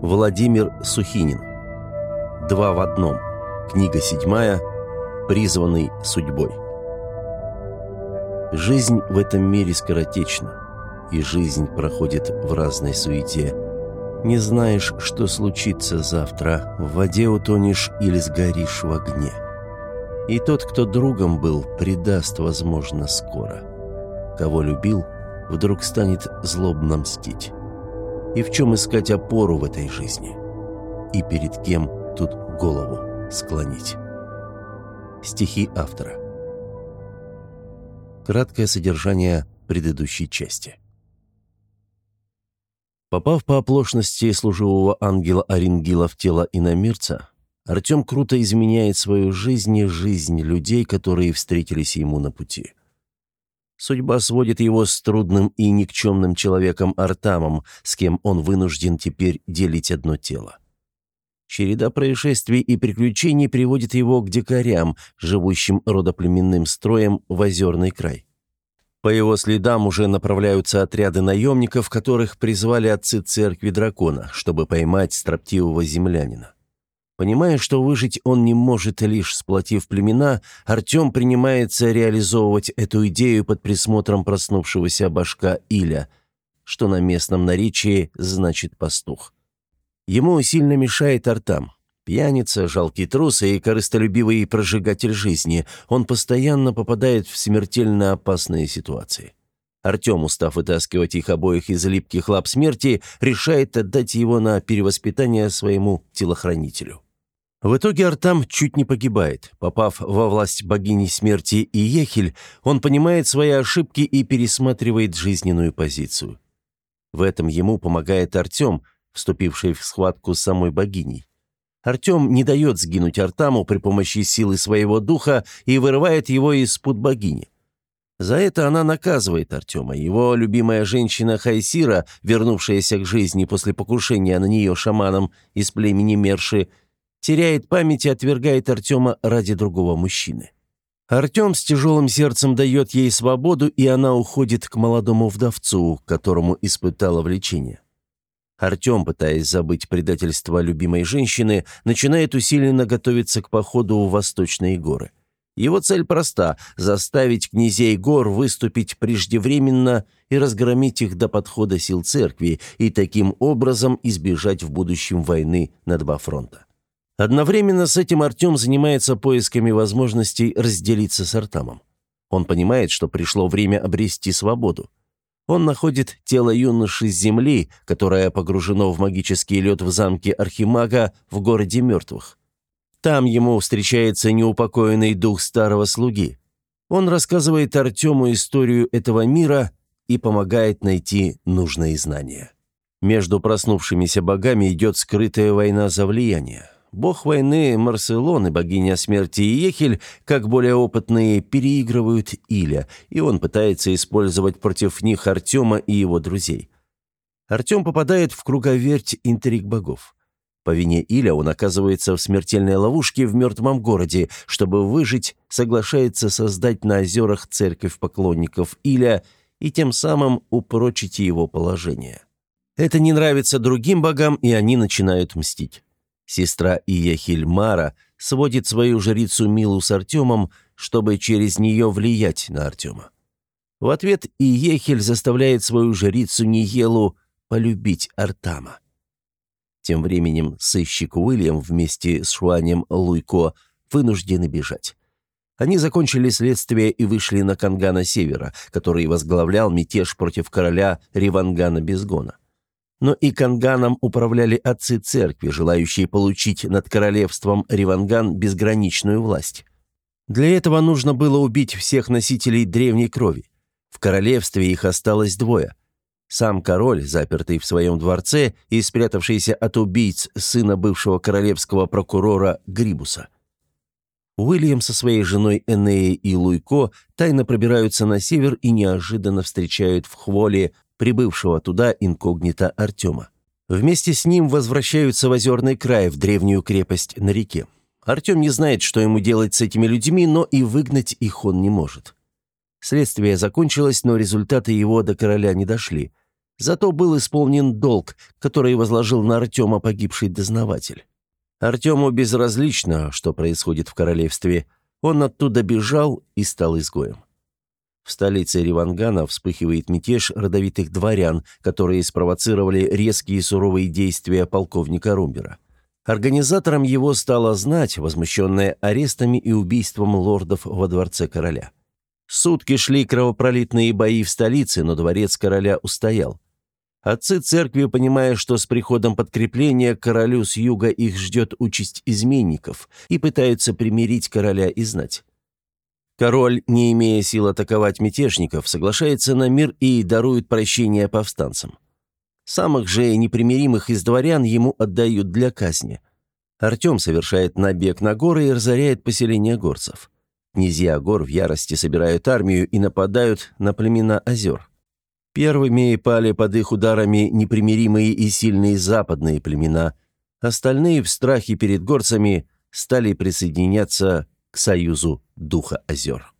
Владимир Сухинин. Два в одном. Книга седьмая. Призванный судьбой. Жизнь в этом мире скоротечна, и жизнь проходит в разной суете. Не знаешь, что случится завтра, в воде утонешь или сгоришь в огне. И тот, кто другом был, предаст, возможно, скоро. Кого любил, вдруг станет злобно мстить и в чем искать опору в этой жизни, и перед кем тут голову склонить. Стихи автора. Краткое содержание предыдущей части. Попав по оплошности служивого ангела Оренгила в тело иномирца, Артем круто изменяет свою жизнь и жизнь людей, которые встретились ему на пути. Судьба сводит его с трудным и никчемным человеком Артамом, с кем он вынужден теперь делить одно тело. Череда происшествий и приключений приводит его к дикарям, живущим родоплеменным строем в озерный край. По его следам уже направляются отряды наемников, которых призвали отцы церкви дракона, чтобы поймать строптивого землянина. Понимая, что выжить он не может, лишь сплотив племена, Артем принимается реализовывать эту идею под присмотром проснувшегося башка Иля, что на местном наречии значит «пастух». Ему сильно мешает Артам. Пьяница, жалкий трус и корыстолюбивый прожигатель жизни. Он постоянно попадает в смертельно опасные ситуации. Артем, устав вытаскивать их обоих из липких лап смерти, решает отдать его на перевоспитание своему телохранителю. В итоге Артам чуть не погибает. Попав во власть богини смерти и Ехель, он понимает свои ошибки и пересматривает жизненную позицию. В этом ему помогает Артем, вступивший в схватку с самой богиней. Артем не дает сгинуть Артаму при помощи силы своего духа и вырывает его из-под богини. За это она наказывает Артема. Его любимая женщина Хайсира, вернувшаяся к жизни после покушения на нее шаманом из племени Мерши, теряет память и отвергает Артема ради другого мужчины. Артем с тяжелым сердцем дает ей свободу, и она уходит к молодому вдовцу, которому испытала влечение. Артем, пытаясь забыть предательство любимой женщины, начинает усиленно готовиться к походу в Восточные горы. Его цель проста – заставить князей гор выступить преждевременно и разгромить их до подхода сил церкви, и таким образом избежать в будущем войны на два фронта. Одновременно с этим Артем занимается поисками возможностей разделиться с Артамом. Он понимает, что пришло время обрести свободу. Он находит тело юноши с земли, которое погружено в магический лед в замке Архимага в городе мертвых. Там ему встречается неупокоенный дух старого слуги. Он рассказывает Артему историю этого мира и помогает найти нужные знания. Между проснувшимися богами идет скрытая война за влияние бог войны Марселон и богиня смерти Ехель, как более опытные, переигрывают Иля, и он пытается использовать против них Артема и его друзей. Артем попадает в круговерть интриг богов. По вине Иля он оказывается в смертельной ловушке в мертвом городе. Чтобы выжить, соглашается создать на озерах церковь поклонников Иля и тем самым упрочить его положение. Это не нравится другим богам, и они начинают мстить. Сестра Иехильмара сводит свою жрицу Милу с Артемом, чтобы через нее влиять на Артема. В ответ Иехель заставляет свою жрицу Ниелу полюбить Артама. Тем временем сыщик Уильям вместе с Шуанем Луйко вынуждены бежать. Они закончили следствие и вышли на Кангана Севера, который возглавлял мятеж против короля Ривангана Безгона но и Канганом управляли отцы церкви, желающие получить над королевством Риванган безграничную власть. Для этого нужно было убить всех носителей древней крови. В королевстве их осталось двое. Сам король, запертый в своем дворце и спрятавшийся от убийц сына бывшего королевского прокурора Грибуса. Уильям со своей женой Энеей и Луйко тайно пробираются на север и неожиданно встречают в Хволе прибывшего туда инкогнито Артема. Вместе с ним возвращаются в озерный край, в древнюю крепость на реке. Артем не знает, что ему делать с этими людьми, но и выгнать их он не может. Следствие закончилось, но результаты его до короля не дошли. Зато был исполнен долг, который возложил на Артема погибший дознаватель. Артему безразлично, что происходит в королевстве. Он оттуда бежал и стал изгоем. В столице Ривангана вспыхивает мятеж родовитых дворян, которые спровоцировали резкие и суровые действия полковника Румбера. Организатором его стала знать, возмущенная арестами и убийством лордов во дворце короля. Сутки шли кровопролитные бои в столице, но дворец короля устоял. Отцы церкви, понимая, что с приходом подкрепления королю с юга их ждет участь изменников, и пытаются примирить короля и знать. Король, не имея сил атаковать мятежников, соглашается на мир и дарует прощение повстанцам. Самых же непримиримых из дворян ему отдают для казни. Артем совершает набег на горы и разоряет поселение горцев. Князья гор в ярости собирают армию и нападают на племена озер. Первыми пали под их ударами непримиримые и сильные западные племена. Остальные в страхе перед горцами стали присоединяться к союзу Духа озер.